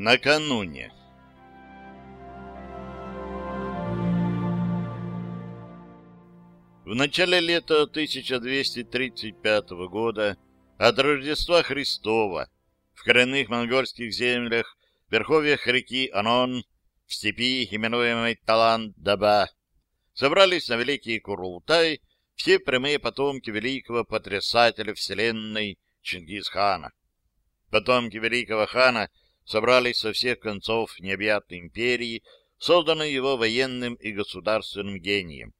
Накануне. В начале лета 1235 года от Рождества Христова в коренных монгольских землях, в верховьях реки Анон, в степи, именуемой Талан-Даба, собрались на Великий Курултай все прямые потомки великого потрясателя вселенной Чингисхана. Потомки великого хана собрались со всех концов необъятной империи, созданной его военным и государственным гением.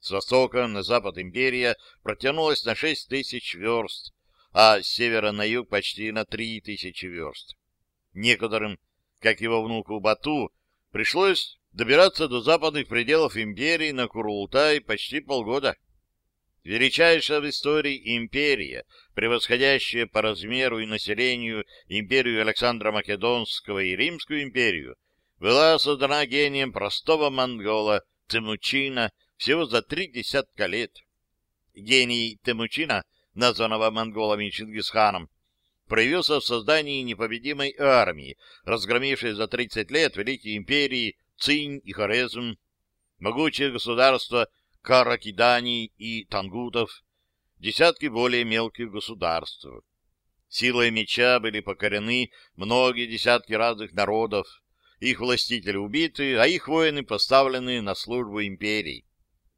С востока на запад империя протянулась на шесть тысяч верст, а с севера на юг почти на три тысячи верст. Некоторым, как его внуку Бату, пришлось добираться до западных пределов империи на Курултай почти полгода. Величайшая в истории империя, превосходящая по размеру и населению империю Александра Македонского и Римскую империю, была создана гением простого монгола Темучина всего за три десятка лет. Гений Темучина, названного монголами Чингисханом, проявился в создании непобедимой армии, разгромившей за 30 лет великие империи Цинь и Хорезм, могучее государство Каракидани и Тангутов, десятки более мелких государств. Силой меча были покорены многие десятки разных народов, их властители убиты, а их воины поставлены на службу империи.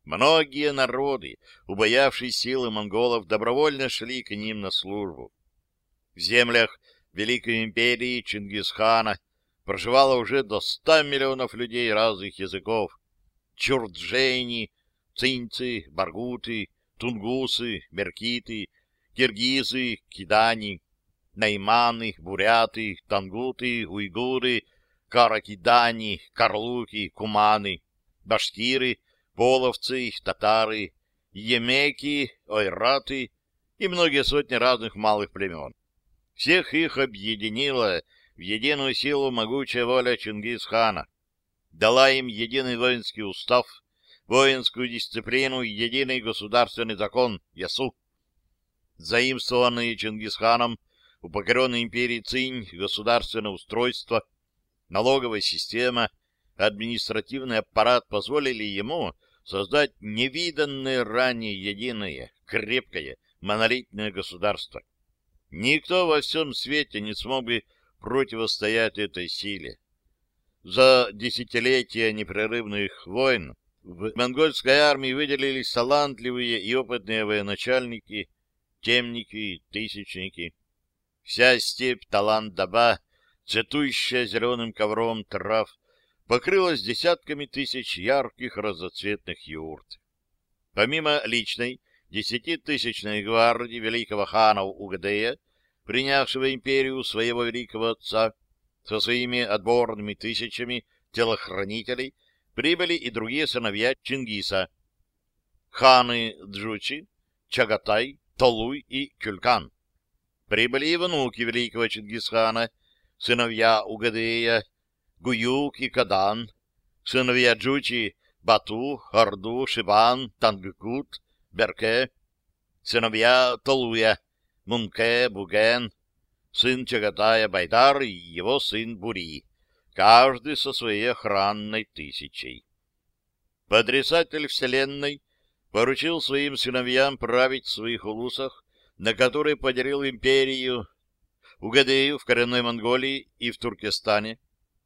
Многие народы, убоявшие силы монголов, добровольно шли к ним на службу. В землях Великой империи Чингисхана проживало уже до ста миллионов людей разных языков. Чурджени, цинцы, баргуты, тунгусы, меркиты, киргизы, кидани, найманы, буряты, тангуты, уйгуры, каракидани, карлуки, куманы, башкиры, половцы, татары, емеки, ойраты и многие сотни разных малых племен. Всех их объединила в единую силу могучая воля Чингисхана, дала им единый воинский устав, воинскую дисциплину и единый государственный закон Ясу. Заимствованные Чингисханом у покоренной империи Цинь государственное устройство, налоговая система, административный аппарат позволили ему создать невиданное ранее единое, крепкое, монолитное государство. Никто во всем свете не смог бы противостоять этой силе. За десятилетия непрерывных войн в монгольской армии выделились талантливые и опытные военачальники, темники, тысячники. Вся степь Талан-Даба, цветущая зеленым ковром трав, покрылась десятками тысяч ярких разноцветных юрт. Помимо личной десятитысячной гвардии великого хана Угадея, принявшего империю своего великого отца, со своими отборными тысячами телохранителей, прибыли и другие сыновья Чингиса, ханы Джучи, Чагатай, Толуй и Кюлькан. Прибыли и внуки великого Чингисхана, сыновья Угадея, Гуюк и Кадан, сыновья Джучи, Бату, Орду, Шибан, Тангкут, Берке, сыновья Толуя, Мунке, Буген, сын Чагатая Байдар и его сын Бури каждый со своей охранной тысячей. Подрисатель вселенной поручил своим сыновьям править в своих улусах, на которые поделил империю Угадею в коренной Монголии и в Туркестане,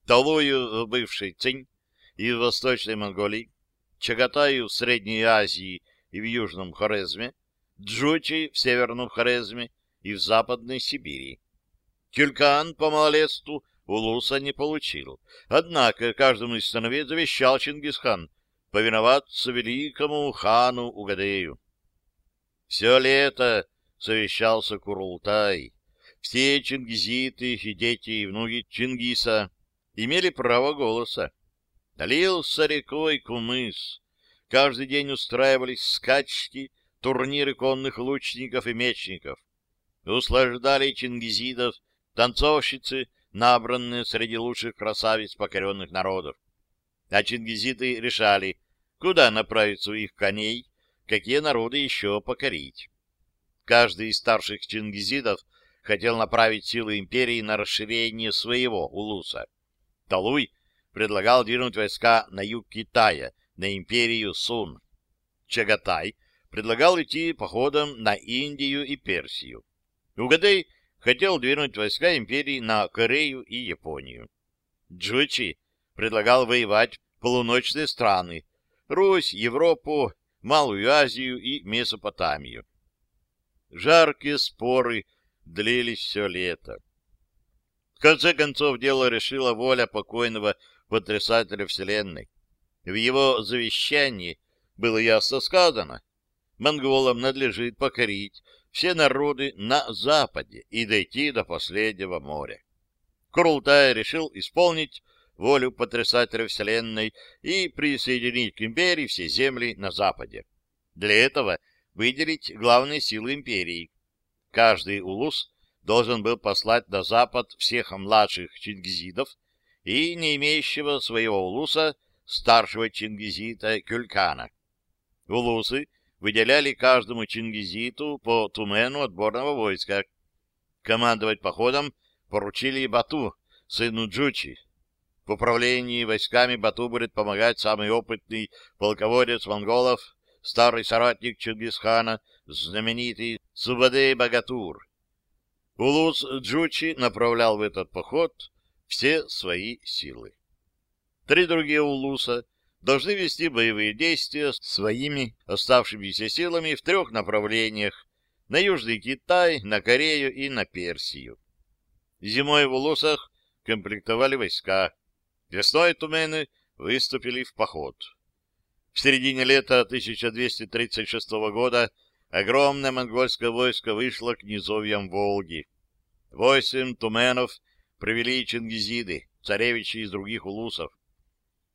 Талую в бывшей Цинь и в Восточной Монголии, Чагатаю в Средней Азии и в Южном Хорезме, Джучи в Северном Хорезме и в Западной Сибири. Кюлькан по малолетству Улуса не получил. Однако каждому из сыновей завещал Чингисхан повиноваться великому хану Угадею. Все лето совещался Курултай. Все чингизиты и дети и внуки Чингиса имели право голоса. Долился рекой Кумыс. Каждый день устраивались скачки, турниры конных лучников и мечников. Услаждали чингизидов танцовщицы, набранные среди лучших красавиц покоренных народов. А чингизиты решали, куда направить своих коней, какие народы еще покорить. Каждый из старших чингизидов хотел направить силы империи на расширение своего улуса. Талуй предлагал двинуть войска на юг Китая, на империю Сун. Чагатай предлагал идти походом на Индию и Персию. Угадей хотел двинуть войска империи на Корею и Японию. Джучи предлагал воевать полуночные страны — Русь, Европу, Малую Азию и Месопотамию. Жаркие споры длились все лето. В конце концов, дело решила воля покойного потрясателя Вселенной. В его завещании было ясно сказано, монголам надлежит покорить все народы на Западе и дойти до последнего моря. Курултай решил исполнить волю потрясателя Вселенной и присоединить к империи все земли на Западе. Для этого выделить главные силы империи. Каждый улус должен был послать на Запад всех младших чингизидов и не имеющего своего улуса старшего чингизита Кюлькана. Улусы выделяли каждому чингизиту по тумену отборного войска. Командовать походом поручили Бату, сыну Джучи, в управлении войсками Бату будет помогать самый опытный полководец монголов, старый соратник Чингисхана, знаменитый Субадей Багатур. Улус Джучи направлял в этот поход все свои силы. Три другие улуса должны вести боевые действия своими оставшимися силами в трех направлениях — на Южный Китай, на Корею и на Персию. Зимой в улусах комплектовали войска, Весной тумены выступили в поход. В середине лета 1236 года огромное монгольское войско вышло к низовьям Волги. Восемь туменов привели чингизиды, царевичи из других улусов.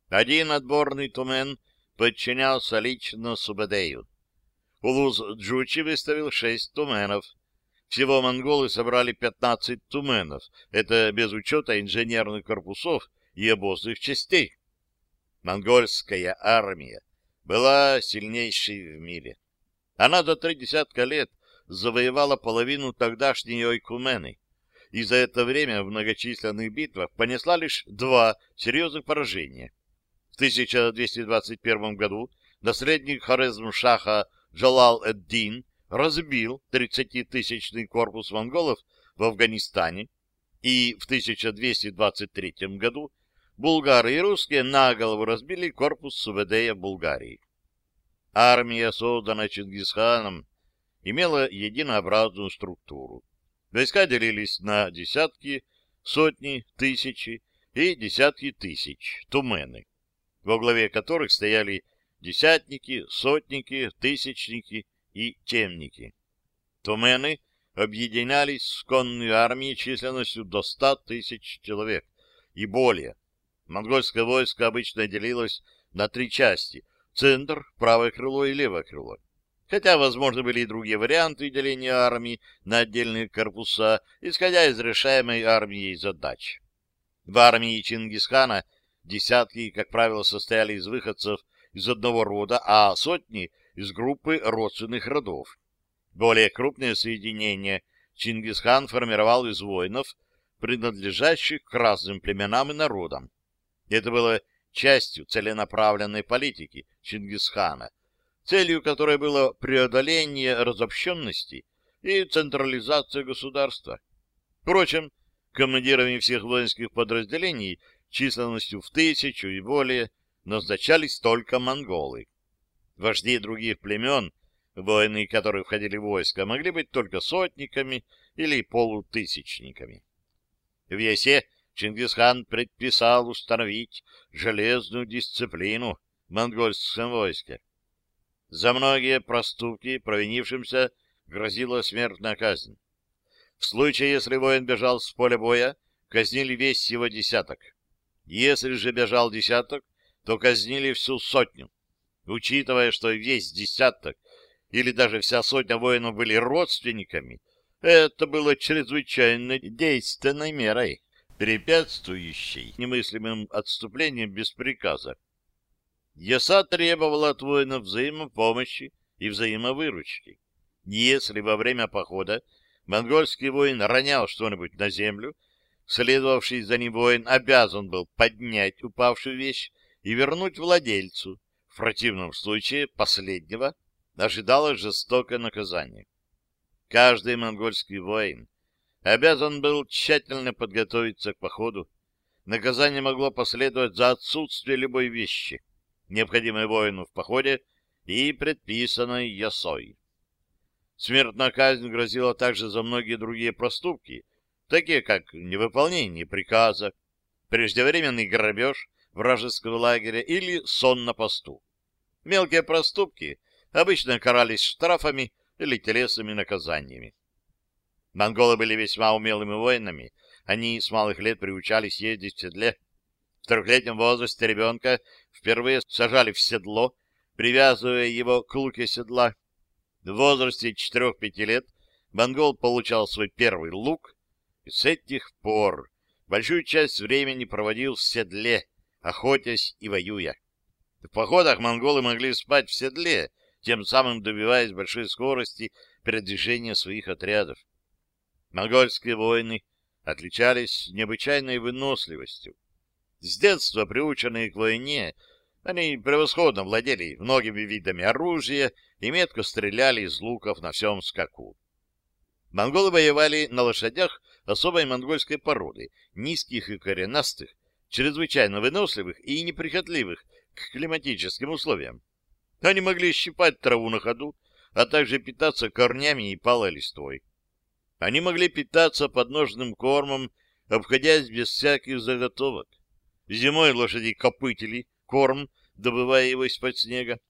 Один отборный тумен подчинялся лично Субадею. Улус Джучи выставил шесть туменов. Всего монголы собрали пятнадцать туменов. Это без учета инженерных корпусов и обозных частей. Монгольская армия была сильнейшей в мире. Она до три десятка лет завоевала половину тогдашней Ойкумены, и за это время в многочисленных битвах понесла лишь два серьезных поражения. В 1221 году наследник Хорезм-Шаха Джалал-эд-Дин разбил 30-тысячный корпус монголов в Афганистане, и в 1223 году булгары и русские на голову разбили корпус Суведея Булгарии. Армия, созданная Чингисханом, имела единообразную структуру. Войска делились на десятки, сотни, тысячи и десятки тысяч тумены, во главе которых стояли десятники, сотники, тысячники и темники. Тумены объединялись в конную армию численностью до ста тысяч человек и более, Монгольское войско обычно делилось на три части — центр, правое крыло и левое крыло. Хотя, возможно, были и другие варианты деления армии на отдельные корпуса, исходя из решаемой армией задач. В армии Чингисхана десятки, как правило, состояли из выходцев из одного рода, а сотни — из группы родственных родов. Более крупные соединения Чингисхан формировал из воинов, принадлежащих к разным племенам и народам. Это было частью целенаправленной политики Чингисхана, целью которой было преодоление разобщенности и централизация государства. Впрочем, командирами всех воинских подразделений численностью в тысячу и более назначались только монголы. Вожди других племен, воины которых входили в войско, могли быть только сотниками или полутысячниками. В Ясе Чингисхан предписал установить железную дисциплину в монгольском войске. За многие проступки провинившимся грозила смертная казнь. В случае, если воин бежал с поля боя, казнили весь его десяток. Если же бежал десяток, то казнили всю сотню. Учитывая, что весь десяток или даже вся сотня воинов были родственниками, это было чрезвычайно действенной мерой препятствующей немыслимым отступлением без приказа. Яса требовала от воинов взаимопомощи и взаимовыручки. Если во время похода монгольский воин ронял что-нибудь на землю, следовавший за ним воин обязан был поднять упавшую вещь и вернуть владельцу. В противном случае последнего ожидало жестокое наказание. Каждый монгольский воин обязан был тщательно подготовиться к походу. Наказание могло последовать за отсутствие любой вещи, необходимой воину в походе и предписанной ясой. Смертная казнь грозила также за многие другие проступки, такие как невыполнение приказа, преждевременный грабеж вражеского лагеря или сон на посту. Мелкие проступки обычно карались штрафами или телесными наказаниями. Монголы были весьма умелыми воинами, они с малых лет приучались ездить в седле. В трехлетнем возрасте ребенка впервые сажали в седло, привязывая его к луке седла. В возрасте 4-5 лет монгол получал свой первый лук, с этих пор большую часть времени проводил в седле, охотясь и воюя. В походах монголы могли спать в седле, тем самым добиваясь большой скорости передвижения своих отрядов. Монгольские воины отличались необычайной выносливостью. С детства приученные к войне, они превосходно владели многими видами оружия и метко стреляли из луков на всем скаку. Монголы воевали на лошадях особой монгольской породы, низких и коренастых, чрезвычайно выносливых и неприхотливых к климатическим условиям. Они могли щипать траву на ходу, а также питаться корнями и палой листвой. Они могли питаться подножным кормом, обходясь без всяких заготовок. Зимой лошади копытили корм, добывая его из-под снега.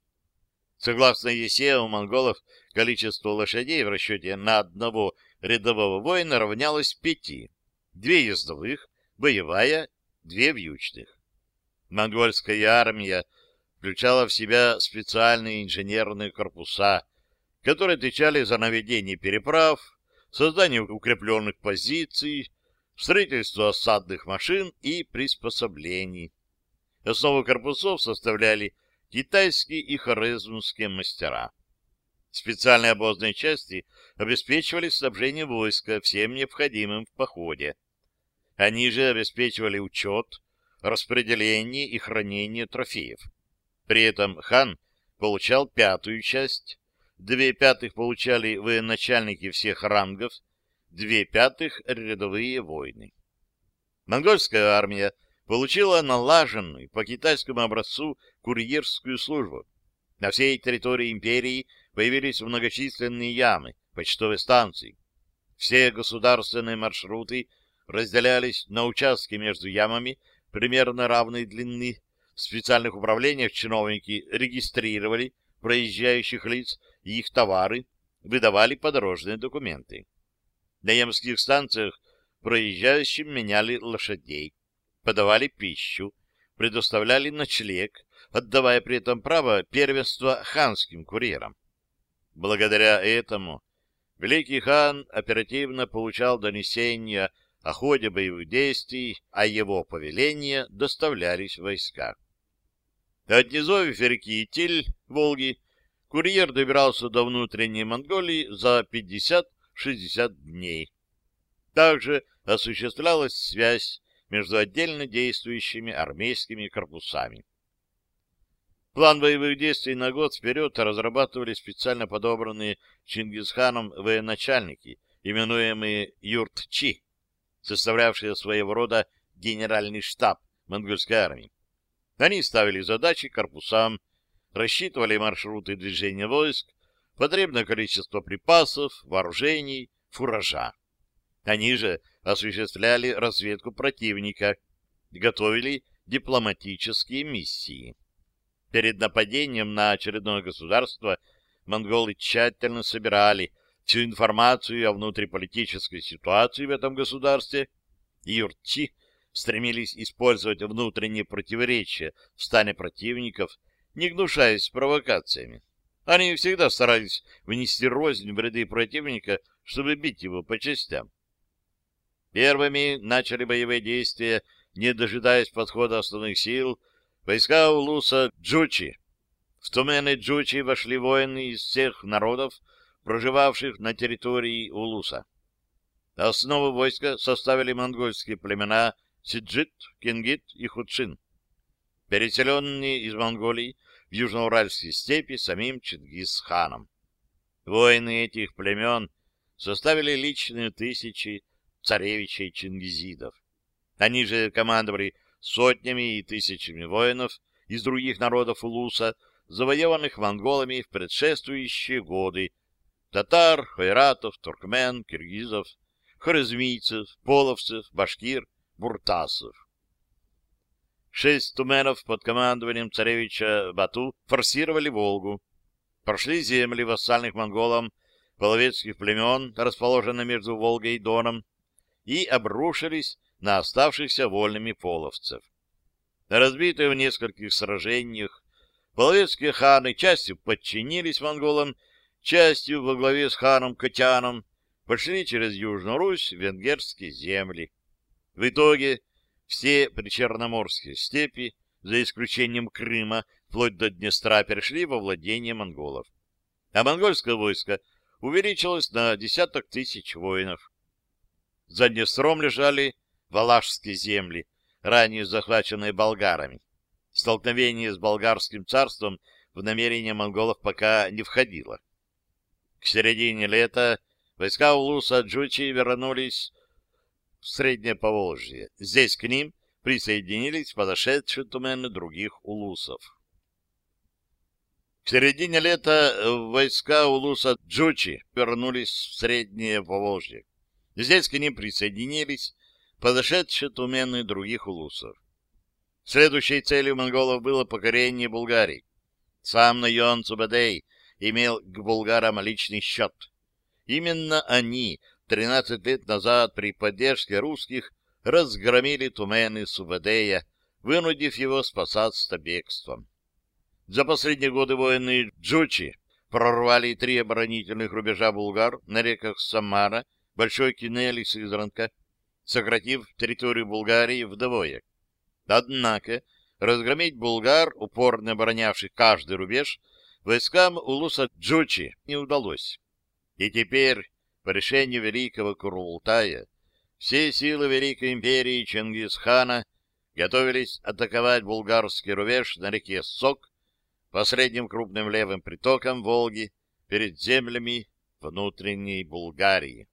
Согласно ЕСЕ, у монголов количество лошадей в расчете на одного рядового воина равнялось пяти. Две ездовых, боевая, две вьючных. Монгольская армия включала в себя специальные инженерные корпуса, которые отвечали за наведение переправ, создание укрепленных позиций, строительство осадных машин и приспособлений. Основу корпусов составляли китайские и хорезмские мастера. Специальные обозные части обеспечивали снабжение войска всем необходимым в походе. Они же обеспечивали учет, распределение и хранение трофеев. При этом хан получал пятую часть, две пятых получали военачальники всех рангов, две пятых — рядовые войны. Монгольская армия получила налаженную по китайскому образцу курьерскую службу. На всей территории империи появились многочисленные ямы, почтовые станции. Все государственные маршруты разделялись на участки между ямами примерно равной длины. В специальных управлениях чиновники регистрировали проезжающих лиц и их товары, выдавали подорожные документы. На ямских станциях проезжающим меняли лошадей, подавали пищу, предоставляли ночлег, отдавая при этом право первенства ханским курьерам. Благодаря этому великий хан оперативно получал донесения о ходе боевых действий, а его повеления доставлялись войска. От низовьев реки Итиль, Волги, курьер добирался до внутренней Монголии за 50-60 дней. Также осуществлялась связь между отдельно действующими армейскими корпусами. План боевых действий на год вперед разрабатывали специально подобранные Чингисханом военачальники, именуемые юртчи, составлявшие своего рода генеральный штаб монгольской армии. Они ставили задачи корпусам, рассчитывали маршруты движения войск, потребное количество припасов, вооружений, фуража. Они же осуществляли разведку противника, готовили дипломатические миссии. Перед нападением на очередное государство монголы тщательно собирали всю информацию о внутриполитической ситуации в этом государстве, и юртчи стремились использовать внутренние противоречия в стане противников, не гнушаясь провокациями. Они всегда старались внести рознь в ряды противника, чтобы бить его по частям. Первыми начали боевые действия, не дожидаясь подхода основных сил, войска Улуса Джучи. В тумены Джучи вошли воины из всех народов, проживавших на территории Улуса. Основу войска составили монгольские племена Сиджит, Кингит и Худшин, переселенные из Монголии в южноуральские степи самим Чингисханом. Воины этих племен составили личные тысячи царевичей чингизидов. Они же командовали сотнями и тысячами воинов из других народов Улуса, завоеванных монголами в предшествующие годы, татар, хайратов, туркмен, киргизов, хорезмийцев, половцев, башкир, буртасов. Шесть туменов под командованием царевича Бату форсировали Волгу, прошли земли вассальных монголам половецких племен, расположенных между Волгой и Доном, и обрушились на оставшихся вольными половцев. Разбитые в нескольких сражениях, половецкие ханы частью подчинились монголам, частью во главе с ханом Катяном пошли через Южную Русь в венгерские земли. В итоге все причерноморские степи, за исключением Крыма, вплоть до Днестра, перешли во владение монголов. А монгольское войско увеличилось на десяток тысяч воинов. За Днестром лежали Валашские земли, ранее захваченные болгарами. Столкновение с болгарским царством в намерение монголов пока не входило. К середине лета войска Улуса Джучи вернулись в Среднее Поволжье. Здесь к ним присоединились подошедшие тумены других улусов. В середине лета войска Улуса Джучи вернулись в Среднее Поволжье. Здесь к ним присоединились подошедшие тумены других улусов. Следующей целью монголов было покорение Булгарии. Сам Найон Цубадей имел к булгарам личный счет. Именно они 13 лет назад при поддержке русских разгромили тумены Субадея, вынудив его спасаться бегством. За последние годы воины Джучи прорвали три оборонительных рубежа булгар на реках Самара, Большой Кинель и Сызранка, сократив территорию Булгарии вдвое. Однако разгромить булгар, упорно оборонявших каждый рубеж, войскам Улуса Джучи не удалось. И теперь, по решению великого Курултая, все силы Великой империи Чингисхана готовились атаковать булгарский рубеж на реке Сок, последним крупным левым притоком Волги перед землями внутренней Булгарии.